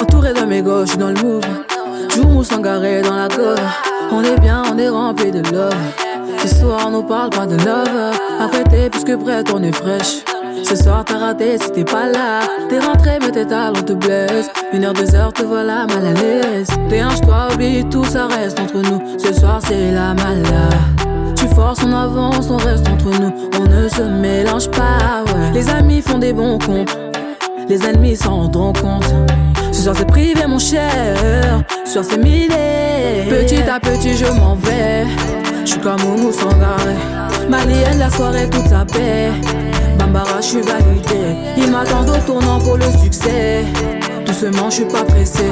Entouré de mes gauches, dans le move. Joue mousse garé dans la cove. On est bien, on est rempli de love. Ce soir, on nous parle pas de love. Arrêtez puisque prêt on est fraîche. Ce soir t'as raté si t'es pas là T'es rentré mais tes talons te blessent Une heure, deux heures te voilà mal à l'aise Déhanche toi, oublie tout, ça reste entre nous Ce soir c'est la mala Tu forces, on avance, on reste entre nous On ne se mélange pas les amis font des bons comptes. Les ennemis s'en rendront compte. Ce soir c'est privé mon cher. Ce soir c'est millé. Petit à petit je m'en vais. Je suis comme Moumou Sangaré. Malienne la soirée toute sa paix. Bambara, je suis validé. Il m'attend au tournant pour le succès. Doucement, je suis pas pressé.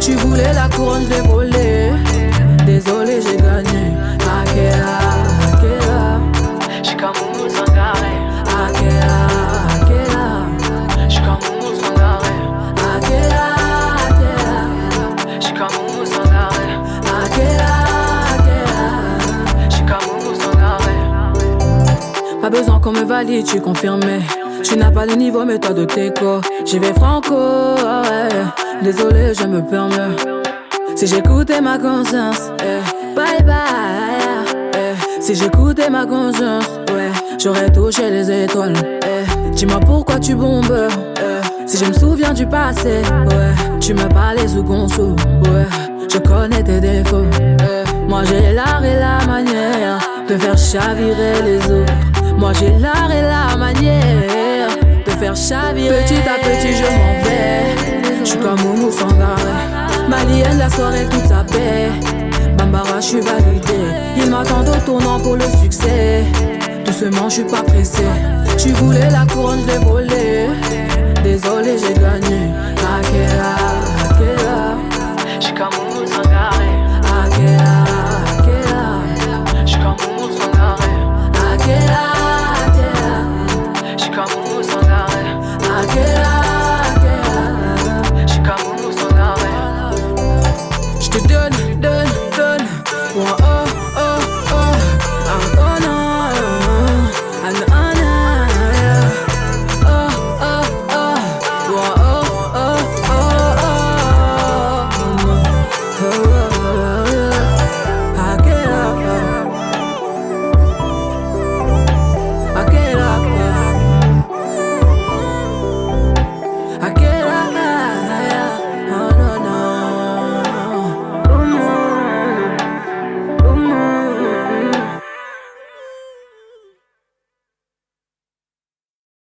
Tu voulais la couronne, je l'ai volée. Désolé, j'ai gagné. Pas besoin qu'on me valide, tu confirmé. Tu n'as pas de niveau, mais toi de tes corps. J'y vais franco, ouais. Désolé, je me permets. Si j'écoutais ma conscience, eh, bye bye. eh. Si j'écoutais ma conscience, ouais, j'aurais touché les étoiles. eh. Dis-moi pourquoi tu bombes. eh. Si je me souviens du passé, ouais, tu me parlais sous conso, ouais. Je connais tes défauts. Moi j'ai l'art et la manière de faire chavirer les autres. Moi j'ai l'art et la manière de faire chavirer. Petit à petit je m'en vais. Je suis comme Moumou Sangare. Malienne, la soirée toute sa paix. Bambara, je suis validé. Ils m'attendent au tournant pour le succès. Doucement, je suis pas pressé. Tu voulais la couronne, je volé. Désolé, j'ai gagné. Akela, Akela. Je comme